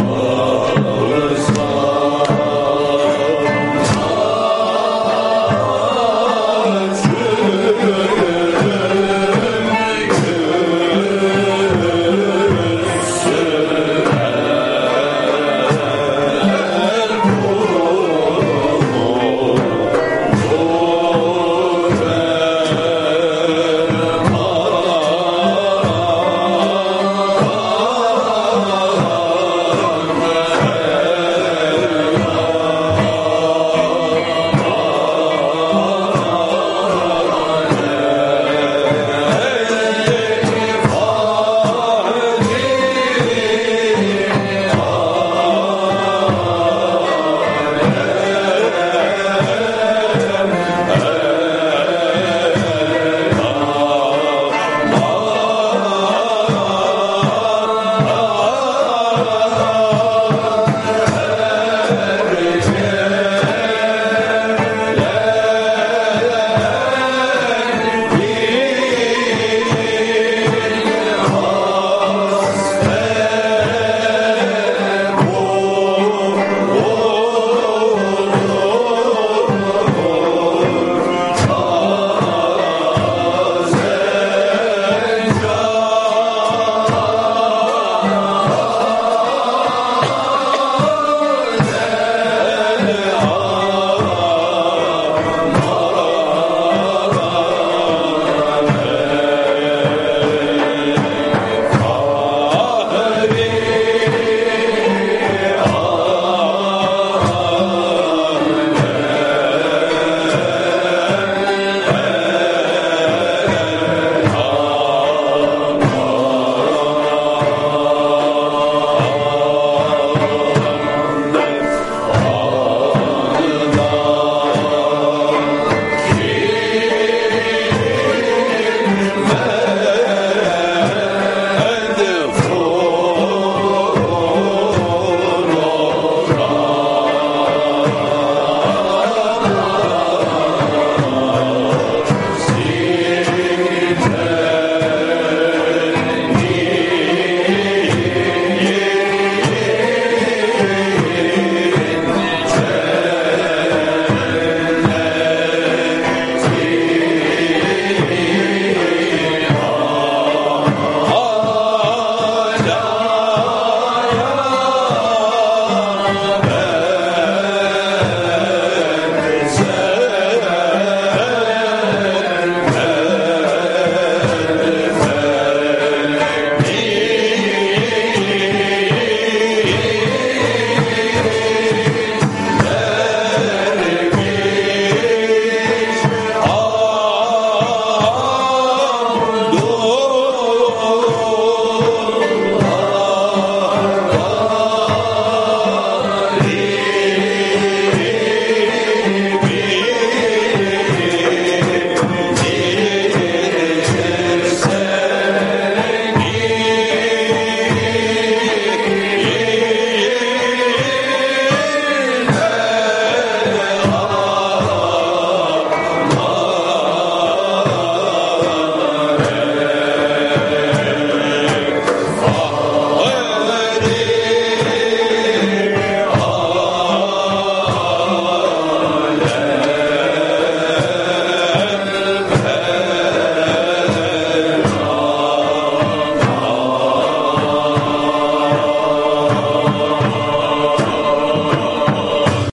Oh.